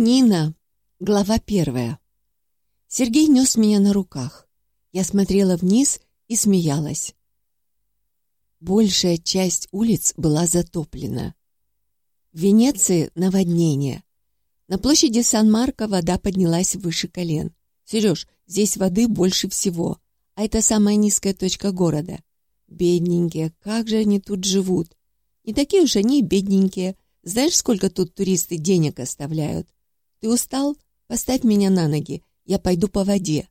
Нина. Глава первая. Сергей нес меня на руках. Я смотрела вниз и смеялась. Большая часть улиц была затоплена. В Венеции наводнение. На площади Сан-Марко вода поднялась выше колен. Сереж, здесь воды больше всего, а это самая низкая точка города. Бедненькие, как же они тут живут. Не такие уж они бедненькие. Знаешь, сколько тут туристы денег оставляют? Ты устал? Поставь меня на ноги. Я пойду по воде.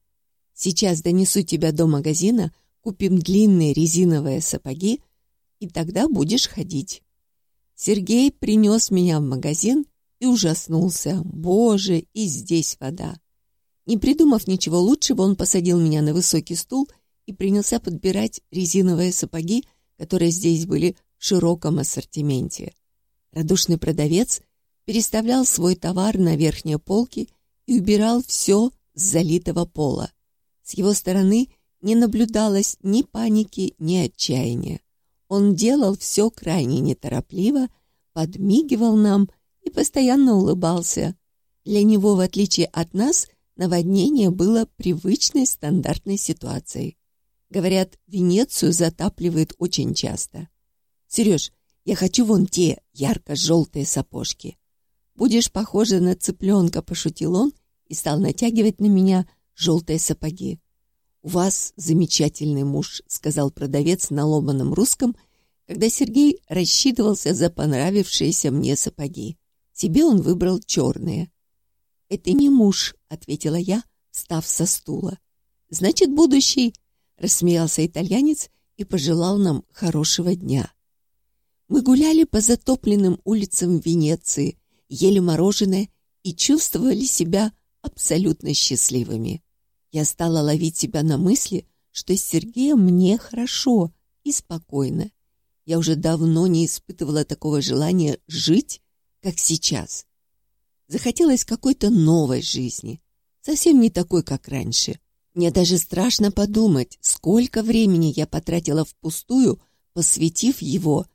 Сейчас донесу тебя до магазина, купим длинные резиновые сапоги, и тогда будешь ходить. Сергей принес меня в магазин и ужаснулся. Боже, и здесь вода. Не придумав ничего лучшего, он посадил меня на высокий стул и принялся подбирать резиновые сапоги, которые здесь были в широком ассортименте. Радушный продавец переставлял свой товар на верхние полки и убирал все с залитого пола. С его стороны не наблюдалось ни паники, ни отчаяния. Он делал все крайне неторопливо, подмигивал нам и постоянно улыбался. Для него, в отличие от нас, наводнение было привычной стандартной ситуацией. Говорят, Венецию затапливает очень часто. «Сереж, я хочу вон те ярко-желтые сапожки. «Будешь похожа на цыпленка», — пошутил он и стал натягивать на меня желтые сапоги. «У вас замечательный муж», — сказал продавец на ломаном русском, когда Сергей рассчитывался за понравившиеся мне сапоги. Себе он выбрал черные. «Это не муж», — ответила я, встав со стула. «Значит, будущий», — рассмеялся итальянец и пожелал нам хорошего дня. Мы гуляли по затопленным улицам Венеции, ели мороженое и чувствовали себя абсолютно счастливыми. Я стала ловить себя на мысли, что с Сергеем мне хорошо и спокойно. Я уже давно не испытывала такого желания жить, как сейчас. Захотелось какой-то новой жизни, совсем не такой, как раньше. Мне даже страшно подумать, сколько времени я потратила впустую, посвятив его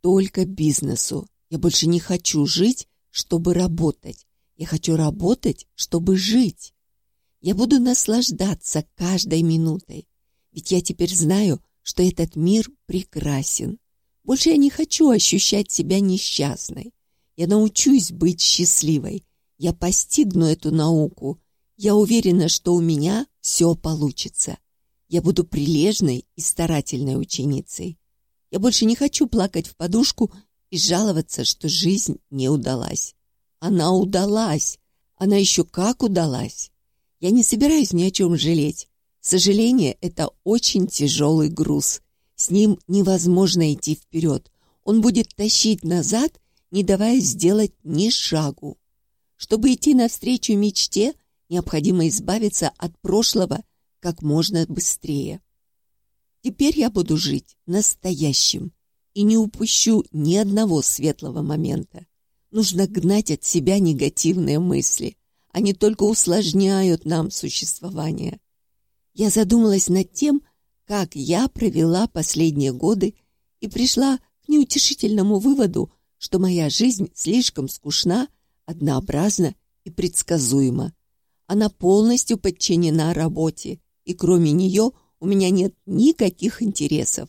только бизнесу. Я больше не хочу жить, чтобы работать. Я хочу работать, чтобы жить. Я буду наслаждаться каждой минутой. Ведь я теперь знаю, что этот мир прекрасен. Больше я не хочу ощущать себя несчастной. Я научусь быть счастливой. Я постигну эту науку. Я уверена, что у меня все получится. Я буду прилежной и старательной ученицей. Я больше не хочу плакать в подушку и жаловаться, что жизнь не удалась. Она удалась. Она еще как удалась. Я не собираюсь ни о чем жалеть. Сожаление — это очень тяжелый груз. С ним невозможно идти вперед. Он будет тащить назад, не давая сделать ни шагу. Чтобы идти навстречу мечте, необходимо избавиться от прошлого как можно быстрее. Теперь я буду жить настоящим и не упущу ни одного светлого момента. Нужно гнать от себя негативные мысли. Они только усложняют нам существование. Я задумалась над тем, как я провела последние годы и пришла к неутешительному выводу, что моя жизнь слишком скучна, однообразна и предсказуема. Она полностью подчинена работе, и кроме нее у меня нет никаких интересов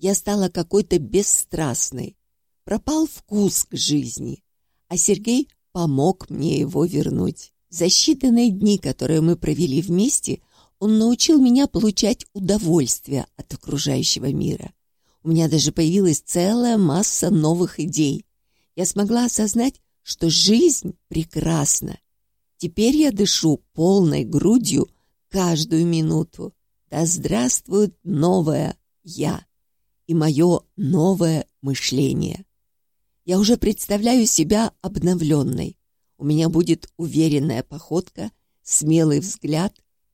я стала какой-то бесстрастной. Пропал вкус к жизни, а Сергей помог мне его вернуть. За считанные дни, которые мы провели вместе, он научил меня получать удовольствие от окружающего мира. У меня даже появилась целая масса новых идей. Я смогла осознать, что жизнь прекрасна. Теперь я дышу полной грудью каждую минуту. Да здравствует новое «Я» и мое новое мышление. Я уже представляю себя обновленной. У меня будет уверенная походка, смелый взгляд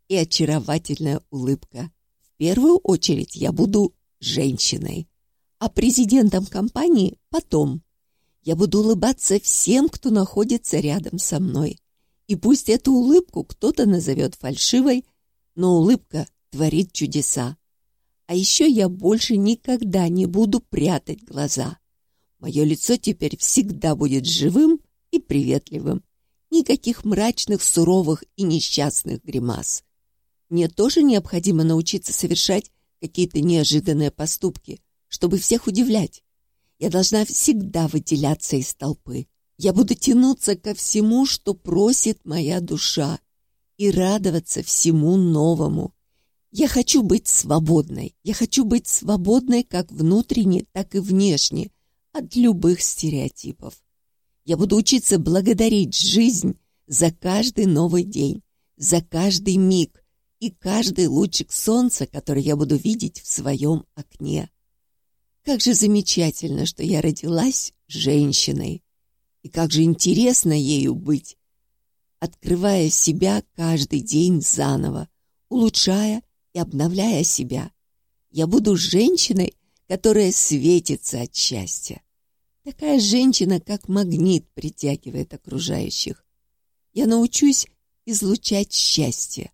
и очаровательная улыбка. В первую очередь я буду женщиной, а президентом компании потом. Я буду улыбаться всем, кто находится рядом со мной. И пусть эту улыбку кто-то назовет фальшивой, но улыбка творит чудеса. А еще я больше никогда не буду прятать глаза. Мое лицо теперь всегда будет живым и приветливым. никаких мрачных, суровых и несчастных гримас. Мне тоже необходимо научиться совершать какие-то неожиданные поступки, чтобы всех удивлять. Я должна всегда выделяться из толпы. Я буду тянуться ко всему, что просит моя душа, и радоваться всему новому. Я хочу быть свободной. Я хочу быть свободной как внутренне, так и внешне от любых стереотипов. Я буду учиться благодарить жизнь за каждый новый день, за каждый миг и каждый лучик солнца, который я буду видеть в своем окне. Как же замечательно, что я родилась женщиной, и как же интересно ею быть, открывая себя каждый день заново, улучшая и обновляя себя. Я буду женщиной, которая светится от счастья. Такая женщина, как магнит, притягивает окружающих. Я научусь излучать счастье.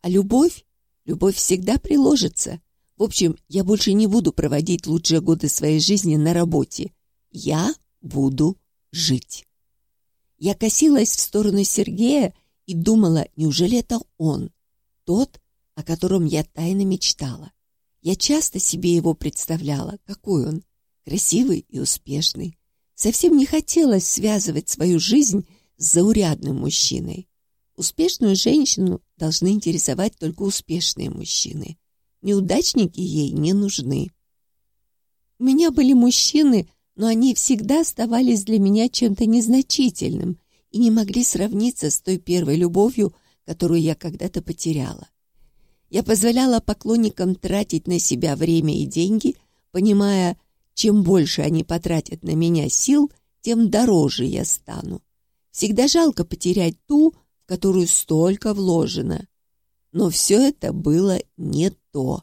А любовь? Любовь всегда приложится. В общем, я больше не буду проводить лучшие годы своей жизни на работе. Я буду жить. Я косилась в сторону Сергея и думала, неужели это он, тот, о котором я тайно мечтала. Я часто себе его представляла, какой он, красивый и успешный. Совсем не хотелось связывать свою жизнь с заурядным мужчиной. Успешную женщину должны интересовать только успешные мужчины. Неудачники ей не нужны. У меня были мужчины, но они всегда оставались для меня чем-то незначительным и не могли сравниться с той первой любовью, которую я когда-то потеряла. Я позволяла поклонникам тратить на себя время и деньги, понимая, чем больше они потратят на меня сил, тем дороже я стану. Всегда жалко потерять ту, в которую столько вложено. Но все это было не то.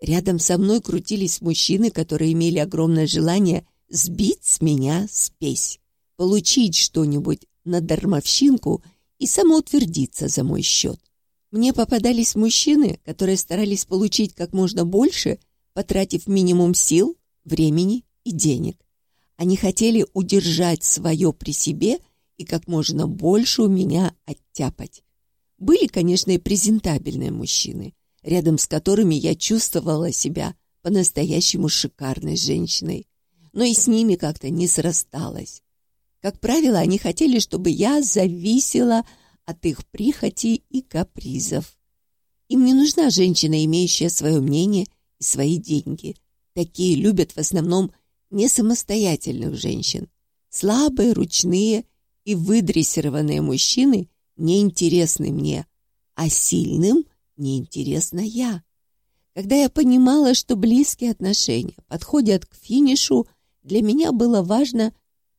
Рядом со мной крутились мужчины, которые имели огромное желание сбить с меня спесь, получить что-нибудь на дармовщинку и самоутвердиться за мой счет. Мне попадались мужчины, которые старались получить как можно больше, потратив минимум сил, времени и денег. Они хотели удержать свое при себе и как можно больше у меня оттяпать. Были, конечно, и презентабельные мужчины, рядом с которыми я чувствовала себя по-настоящему шикарной женщиной но и с ними как-то не срасталось. Как правило, они хотели, чтобы я зависела от их прихоти и капризов. Им не нужна женщина, имеющая свое мнение и свои деньги. Такие любят в основном не самостоятельных женщин. Слабые, ручные и выдрессированные мужчины неинтересны мне, а сильным неинтересна я. Когда я понимала, что близкие отношения подходят к финишу, для меня было важно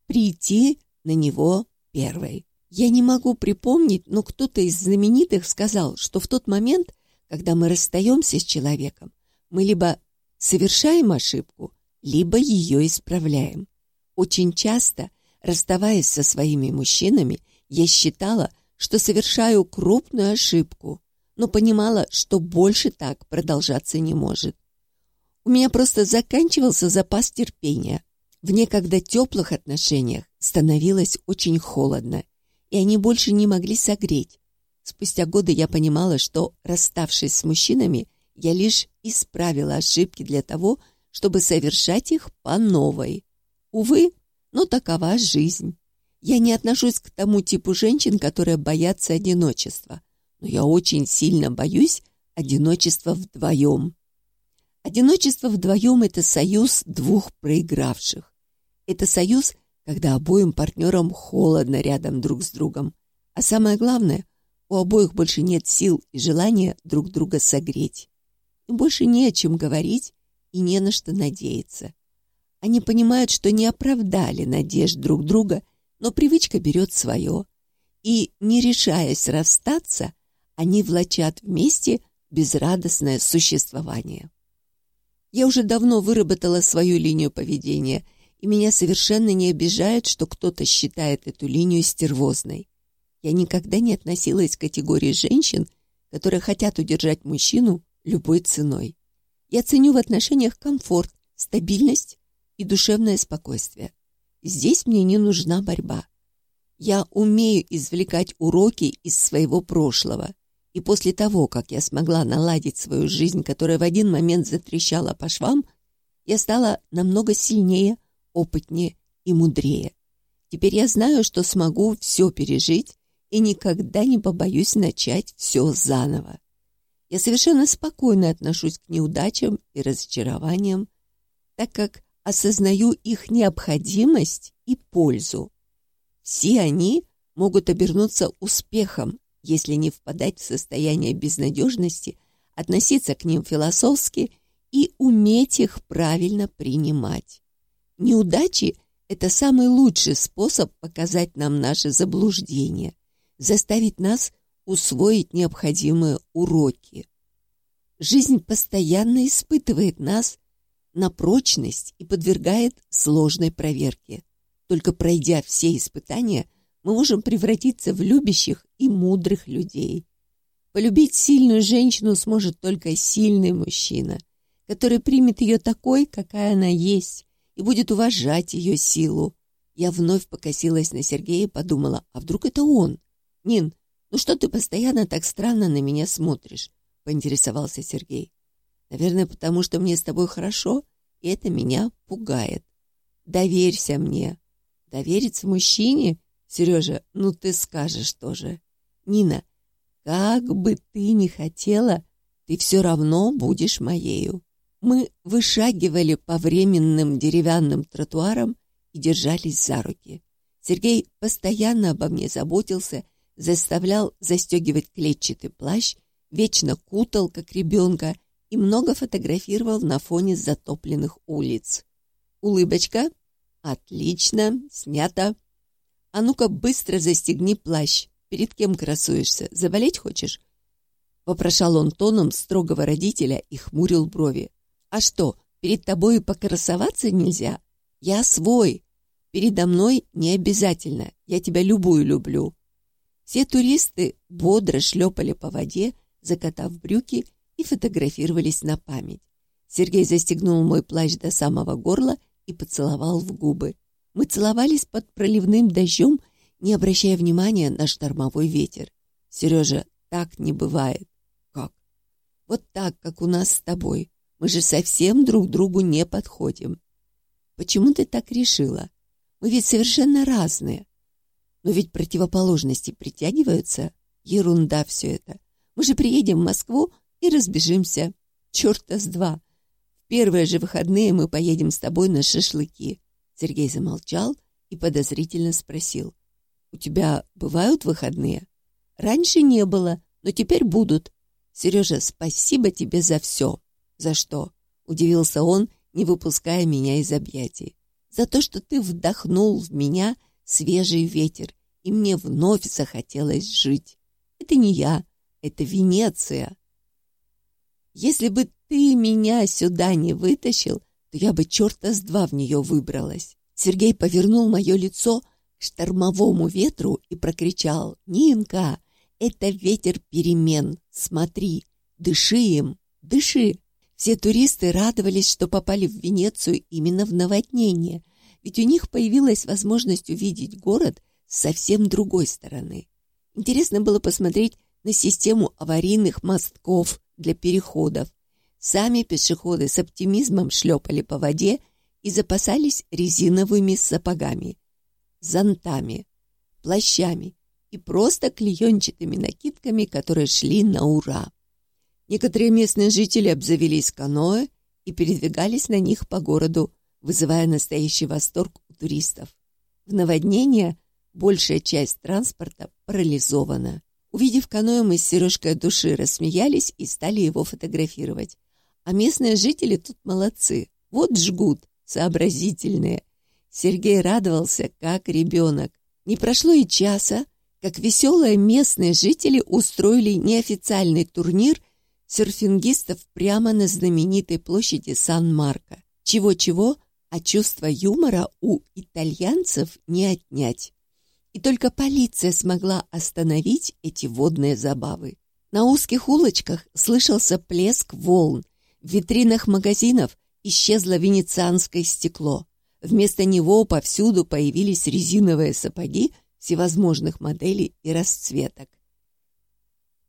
прийти на него первой. Я не могу припомнить, но кто-то из знаменитых сказал, что в тот момент, когда мы расстаемся с человеком, мы либо совершаем ошибку, либо ее исправляем. Очень часто, расставаясь со своими мужчинами, я считала, что совершаю крупную ошибку, но понимала, что больше так продолжаться не может. У меня просто заканчивался запас терпения, в некогда теплых отношениях становилось очень холодно, и они больше не могли согреть. Спустя годы я понимала, что, расставшись с мужчинами, я лишь исправила ошибки для того, чтобы совершать их по новой. Увы, но такова жизнь. Я не отношусь к тому типу женщин, которые боятся одиночества, но я очень сильно боюсь одиночества вдвоем. Одиночество вдвоем – это союз двух проигравших. Это союз, когда обоим партнерам холодно рядом друг с другом. А самое главное, у обоих больше нет сил и желания друг друга согреть. Им больше не о чем говорить и не на что надеяться. Они понимают, что не оправдали надежд друг друга, но привычка берет свое. И, не решаясь расстаться, они влачат вместе безрадостное существование. Я уже давно выработала свою линию поведения – и меня совершенно не обижает, что кто-то считает эту линию стервозной. Я никогда не относилась к категории женщин, которые хотят удержать мужчину любой ценой. Я ценю в отношениях комфорт, стабильность и душевное спокойствие. Здесь мне не нужна борьба. Я умею извлекать уроки из своего прошлого. И после того, как я смогла наладить свою жизнь, которая в один момент затрещала по швам, я стала намного сильнее, опытнее и мудрее. Теперь я знаю, что смогу все пережить и никогда не побоюсь начать все заново. Я совершенно спокойно отношусь к неудачам и разочарованиям, так как осознаю их необходимость и пользу. Все они могут обернуться успехом, если не впадать в состояние безнадежности, относиться к ним философски и уметь их правильно принимать. Неудачи – это самый лучший способ показать нам наше заблуждение, заставить нас усвоить необходимые уроки. Жизнь постоянно испытывает нас на прочность и подвергает сложной проверке. Только пройдя все испытания, мы можем превратиться в любящих и мудрых людей. Полюбить сильную женщину сможет только сильный мужчина, который примет ее такой, какая она есть, и будет уважать ее силу. Я вновь покосилась на Сергея и подумала, а вдруг это он? Нин, «Ну что ты постоянно так странно на меня смотришь?» — поинтересовался Сергей. «Наверное, потому что мне с тобой хорошо, и это меня пугает. Доверься мне». «Довериться мужчине? Сережа, ну ты скажешь тоже. Нина, как бы ты ни хотела, ты все равно будешь моею». Мы вышагивали по временным деревянным тротуарам и держались за руки. Сергей постоянно обо мне заботился заставлял застегивать клетчатый плащ, вечно кутал, как ребенка, и много фотографировал на фоне затопленных улиц. Улыбочка? Отлично, снято. А ну-ка быстро застегни плащ. Перед кем красуешься? Заболеть хочешь? Вопрошал он тоном строгого родителя и хмурил брови. А что, перед тобой покрасоваться нельзя? Я свой. Передо мной не обязательно. Я тебя любую люблю. Все туристы бодро шлепали по воде, закатав брюки и фотографировались на память. Сергей застегнул мой плащ до самого горла и поцеловал в губы. Мы целовались под проливным дождем, не обращая внимания на штормовой ветер. «Сережа, так не бывает». «Как?» «Вот так, как у нас с тобой. Мы же совсем друг другу не подходим». «Почему ты так решила? Мы ведь совершенно разные. Но ведь противоположности притягиваются. Ерунда все это. Мы же приедем в Москву и разбежимся. Черта с два. В первые же выходные мы поедем с тобой на шашлыки. Сергей замолчал и подозрительно спросил. У тебя бывают выходные? Раньше не было, но теперь будут. Сережа, спасибо тебе за все. За что? Удивился он, не выпуская меня из объятий. За то, что ты вдохнул в меня свежий ветер, и мне вновь захотелось жить. Это не я, это Венеция. Если бы ты меня сюда не вытащил, то я бы черта с два в нее выбралась. Сергей повернул мое лицо к штормовому ветру и прокричал «Нинка, это ветер перемен, смотри, дыши им, дыши!» Все туристы радовались, что попали в Венецию именно в наводнение, ведь у них появилась возможность увидеть город с совсем другой стороны. Интересно было посмотреть на систему аварийных мостков для переходов. Сами пешеходы с оптимизмом шлепали по воде и запасались резиновыми сапогами, зонтами, плащами и просто клеенчатыми накидками, которые шли на ура. Некоторые местные жители обзавелись каноэ и передвигались на них по городу вызывая настоящий восторг у туристов. В наводнение большая часть транспорта парализована. Увидев каноэ, мы с Сережкой от души рассмеялись и стали его фотографировать. А местные жители тут молодцы. Вот жгут, сообразительные. Сергей радовался, как ребенок. Не прошло и часа, как веселые местные жители устроили неофициальный турнир серфингистов прямо на знаменитой площади Сан-Марко. Чего-чего, а чувство юмора у итальянцев не отнять. И только полиция смогла остановить эти водные забавы. На узких улочках слышался плеск волн. В витринах магазинов исчезло венецианское стекло. Вместо него повсюду появились резиновые сапоги всевозможных моделей и расцветок.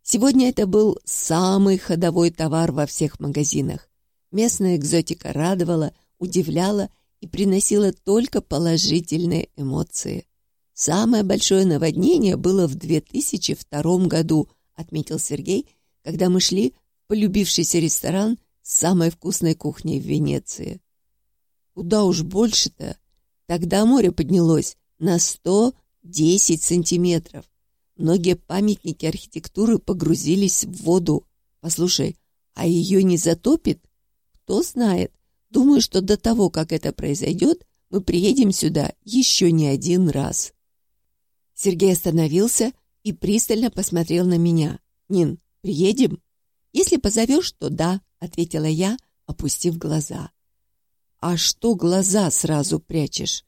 Сегодня это был самый ходовой товар во всех магазинах. Местная экзотика радовала, удивляла и приносила только положительные эмоции. Самое большое наводнение было в 2002 году, отметил Сергей, когда мы шли в полюбившийся ресторан с самой вкусной кухней в Венеции. Куда уж больше-то. Тогда море поднялось на 110 сантиметров. Многие памятники архитектуры погрузились в воду. Послушай, а ее не затопит? Кто знает. Думаю, что до того, как это произойдет, мы приедем сюда еще не один раз. Сергей остановился и пристально посмотрел на меня. «Нин, приедем?» «Если позовешь, то да», — ответила я, опустив глаза. «А что глаза сразу прячешь?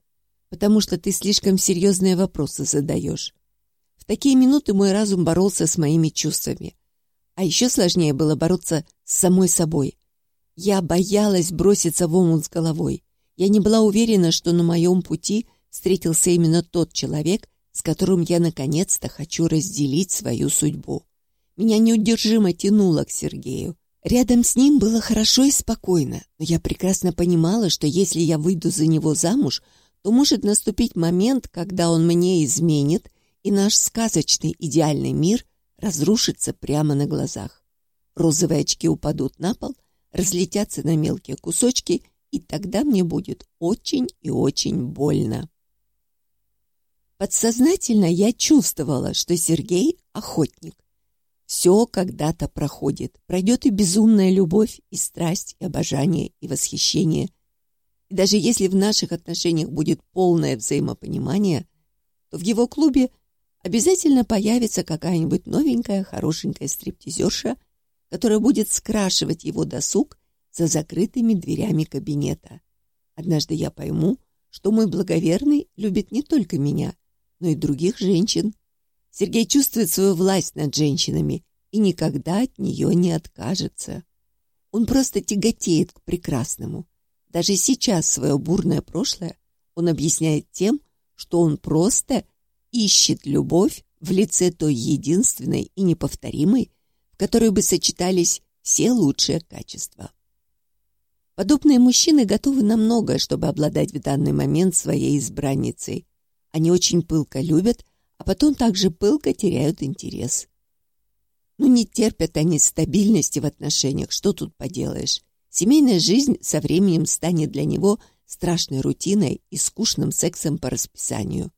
Потому что ты слишком серьезные вопросы задаешь. Такие минуты мой разум боролся с моими чувствами. А еще сложнее было бороться с самой собой. Я боялась броситься в омут с головой. Я не была уверена, что на моем пути встретился именно тот человек, с которым я наконец-то хочу разделить свою судьбу. Меня неудержимо тянуло к Сергею. Рядом с ним было хорошо и спокойно, но я прекрасно понимала, что если я выйду за него замуж, то может наступить момент, когда он мне изменит, и наш сказочный идеальный мир разрушится прямо на глазах. Розовые очки упадут на пол, разлетятся на мелкие кусочки, и тогда мне будет очень и очень больно. Подсознательно я чувствовала, что Сергей — охотник. Все когда-то проходит. Пройдет и безумная любовь, и страсть, и обожание, и восхищение. И даже если в наших отношениях будет полное взаимопонимание, то в его клубе — обязательно появится какая-нибудь новенькая, хорошенькая стриптизерша, которая будет скрашивать его досуг за закрытыми дверями кабинета. Однажды я пойму, что мой благоверный любит не только меня, но и других женщин. Сергей чувствует свою власть над женщинами и никогда от нее не откажется. Он просто тяготеет к прекрасному. Даже сейчас свое бурное прошлое он объясняет тем, что он просто ищет любовь в лице той единственной и неповторимой, в которой бы сочетались все лучшие качества. Подобные мужчины готовы на многое, чтобы обладать в данный момент своей избранницей. Они очень пылко любят, а потом также пылко теряют интерес. Но не терпят они стабильности в отношениях, что тут поделаешь. Семейная жизнь со временем станет для него страшной рутиной и скучным сексом по расписанию.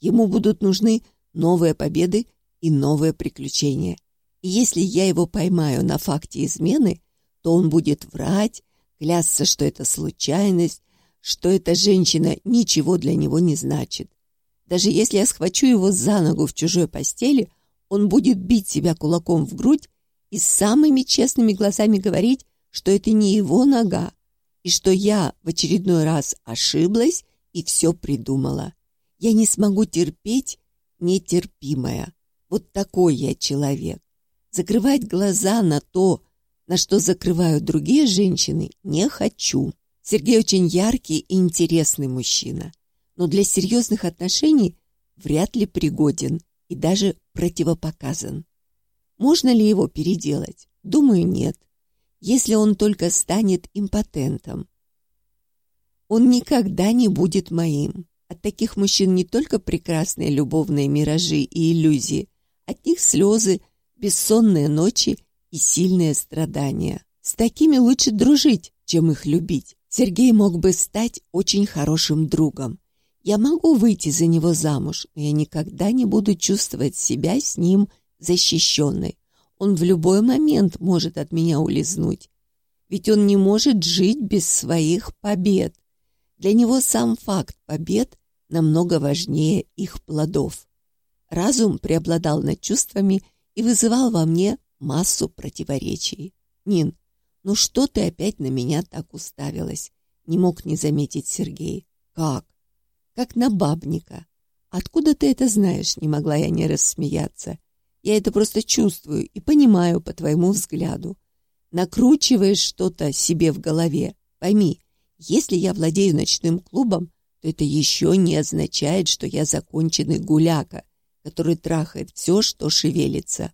Ему будут нужны новые победы и новые приключения. И если я его поймаю на факте измены, то он будет врать, клясться, что это случайность, что эта женщина ничего для него не значит. Даже если я схвачу его за ногу в чужой постели, он будет бить себя кулаком в грудь и самыми честными глазами говорить, что это не его нога, и что я в очередной раз ошиблась и все придумала. Я не смогу терпеть нетерпимое. Вот такой я человек. Закрывать глаза на то, на что закрывают другие женщины, не хочу. Сергей очень яркий и интересный мужчина, но для серьезных отношений вряд ли пригоден и даже противопоказан. Можно ли его переделать? Думаю, нет. Если он только станет импотентом. Он никогда не будет моим. От таких мужчин не только прекрасные любовные миражи и иллюзии, от них слезы, бессонные ночи и сильные страдания. С такими лучше дружить, чем их любить. Сергей мог бы стать очень хорошим другом. Я могу выйти за него замуж, но я никогда не буду чувствовать себя с ним защищенной. Он в любой момент может от меня улизнуть. Ведь он не может жить без своих побед. Для него сам факт побед намного важнее их плодов. Разум преобладал над чувствами и вызывал во мне массу противоречий. «Нин, ну что ты опять на меня так уставилась?» Не мог не заметить Сергей. «Как?» «Как на бабника. Откуда ты это знаешь?» Не могла я не рассмеяться. «Я это просто чувствую и понимаю по твоему взгляду. Накручиваешь что-то себе в голове. Пойми, если я владею ночным клубом, то то это еще не означает, что я законченный гуляка, который трахает все, что шевелится.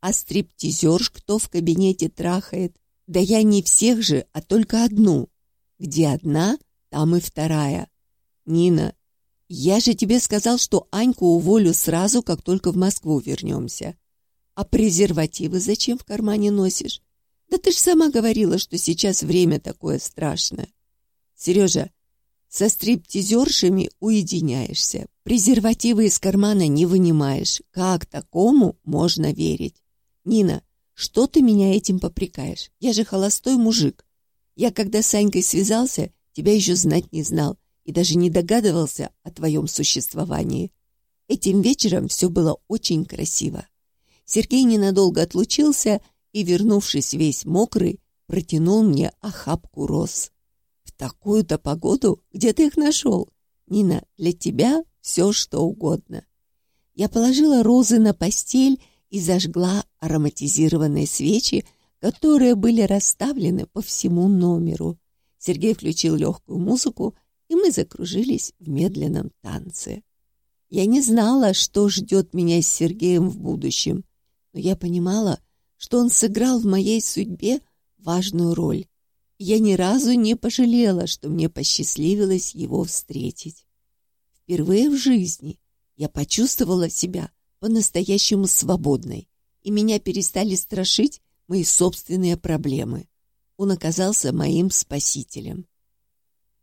А стриптизерш кто в кабинете трахает? Да я не всех же, а только одну. Где одна, там и вторая. Нина, я же тебе сказал, что Аньку уволю сразу, как только в Москву вернемся. А презервативы зачем в кармане носишь? Да ты ж сама говорила, что сейчас время такое страшное. Сережа, со стриптизершами уединяешься. Презервативы из кармана не вынимаешь. Как такому можно верить? Нина, что ты меня этим попрекаешь? Я же холостой мужик. Я, когда с Санькой связался, тебя еще знать не знал и даже не догадывался о твоем существовании. Этим вечером все было очень красиво. Сергей ненадолго отлучился и, вернувшись весь мокрый, протянул мне охапку роз. «В такую-то погоду? Где ты их нашел? Нина, для тебя все, что угодно». Я положила розы на постель и зажгла ароматизированные свечи, которые были расставлены по всему номеру. Сергей включил легкую музыку, и мы закружились в медленном танце. Я не знала, что ждет меня с Сергеем в будущем, но я понимала, что он сыграл в моей судьбе важную роль. Я ни разу не пожалела, что мне посчастливилось его встретить. Впервые в жизни я почувствовала себя по-настоящему свободной, и меня перестали страшить мои собственные проблемы. Он оказался моим спасителем.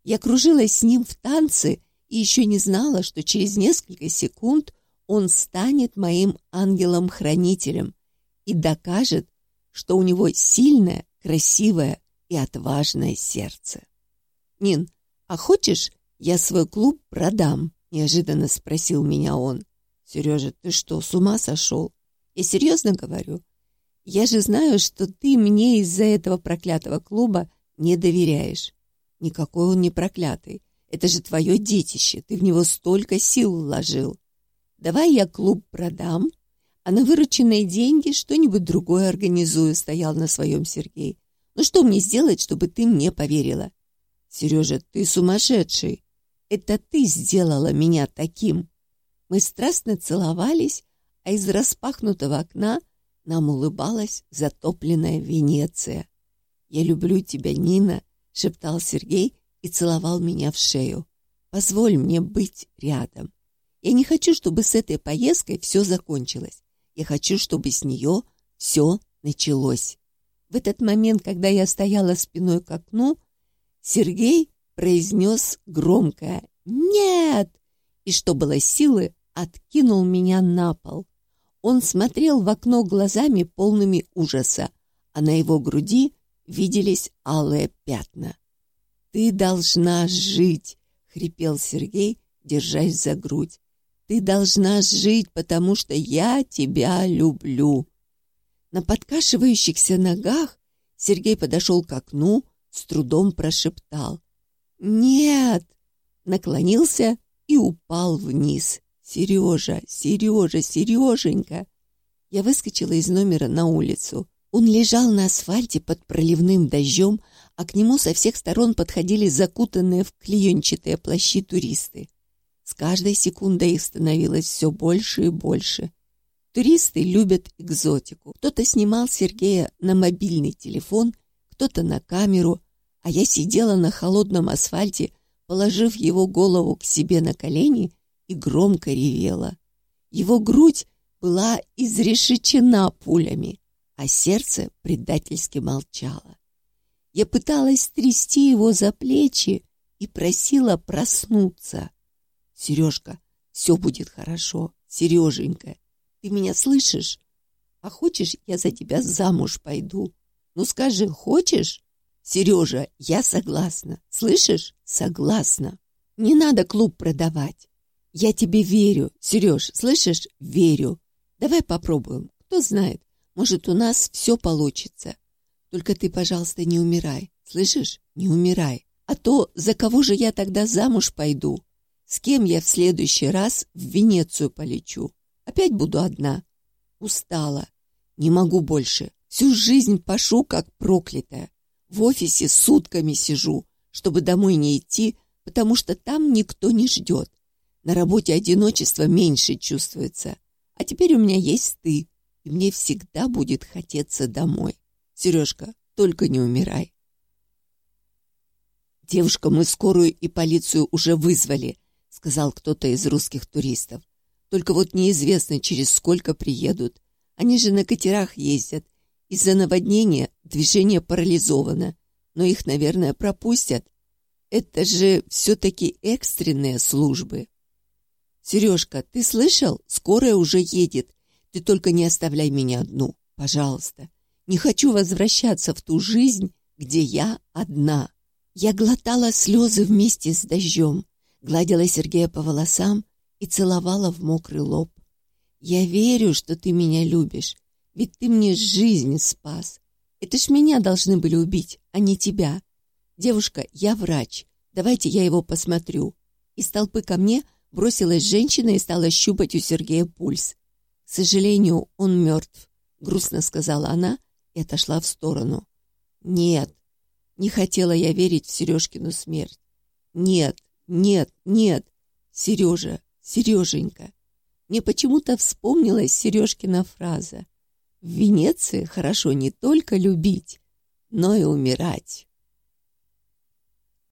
Я кружилась с ним в танце и еще не знала, что через несколько секунд он станет моим ангелом-хранителем и докажет, что у него сильное, красивое и отважное сердце. «Нин, а хочешь, я свой клуб продам?» — неожиданно спросил меня он. «Сережа, ты что, с ума сошел? Я серьезно говорю. Я же знаю, что ты мне из-за этого проклятого клуба не доверяешь. Никакой он не проклятый. Это же твое детище, ты в него столько сил вложил. Давай я клуб продам, а на вырученные деньги что-нибудь другое организую, стоял на своем Сергей. Ну что мне сделать, чтобы ты мне поверила? Сережа, ты сумасшедший. Это ты сделала меня таким. Мы страстно целовались, а из распахнутого окна нам улыбалась затопленная Венеция. «Я люблю тебя, Нина», — шептал Сергей и целовал меня в шею. «Позволь мне быть рядом. Я не хочу, чтобы с этой поездкой все закончилось. Я хочу, чтобы с нее все началось». В этот момент, когда я стояла спиной к окну, Сергей произнес громкое «Нет!» и, что было силы, откинул меня на пол. Он смотрел в окно глазами полными ужаса, а на его груди виделись алые пятна. «Ты должна жить!» — хрипел Сергей, держась за грудь. «Ты должна жить, потому что я тебя люблю!» На подкашивающихся ногах Сергей подошел к окну, с трудом прошептал. «Нет!» Наклонился и упал вниз. «Сережа, Сережа, Сереженька!» Я выскочила из номера на улицу. Он лежал на асфальте под проливным дождем, а к нему со всех сторон подходили закутанные в клеенчатые плащи туристы. С каждой секундой их становилось все больше и больше. Туристы любят экзотику. Кто-то снимал Сергея на мобильный телефон, кто-то на камеру, а я сидела на холодном асфальте, положив его голову к себе на колени и громко ревела. Его грудь была изрешечена пулями, а сердце предательски молчало. Я пыталась трясти его за плечи и просила проснуться. «Сережка, все будет хорошо. Сереженька, ты меня слышишь? А хочешь, я за тебя замуж пойду? Ну скажи, хочешь?» «Сережа, я согласна. Слышишь? Согласна. Не надо клуб продавать. Я тебе верю, Сереж, слышишь? Верю. Давай попробуем. Кто знает, может, у нас все получится. Только ты, пожалуйста, не умирай. Слышишь? Не умирай. А то за кого же я тогда замуж пойду? С кем я в следующий раз в Венецию полечу? Опять буду одна. Устала. Не могу больше. Всю жизнь пошу, как проклятая. В офисе сутками сижу, чтобы домой не идти, потому что там никто не ждет. На работе одиночество меньше чувствуется. А теперь у меня есть ты, и мне всегда будет хотеться домой. Сережка, только не умирай. «Девушка, мы скорую и полицию уже вызвали», — сказал кто-то из русских туристов. «Только вот неизвестно, через сколько приедут. Они же на катерах ездят. Из-за наводнения движение парализовано, но их, наверное, пропустят. Это же все-таки экстренные службы». «Сережка, ты слышал? Скорая уже едет. Ты только не оставляй меня одну, пожалуйста. Не хочу возвращаться в ту жизнь, где я одна». Я глотала слезы вместе с дождем, гладила Сергея по волосам и целовала в мокрый лоб. «Я верю, что ты меня любишь, ведь ты мне жизнь спас. Это ж меня должны были убить, а не тебя. Девушка, я врач, давайте я его посмотрю». Из толпы ко мне бросилась женщина и стала щупать у Сергея пульс. «К сожалению, он мертв», — грустно сказала она и отошла в сторону. «Нет, не хотела я верить в Сережкину смерть. Нет, нет, нет, Сережа, Сереженька. Мне почему-то вспомнилась Сережкина фраза. В Венеции хорошо не только любить, но и умирать.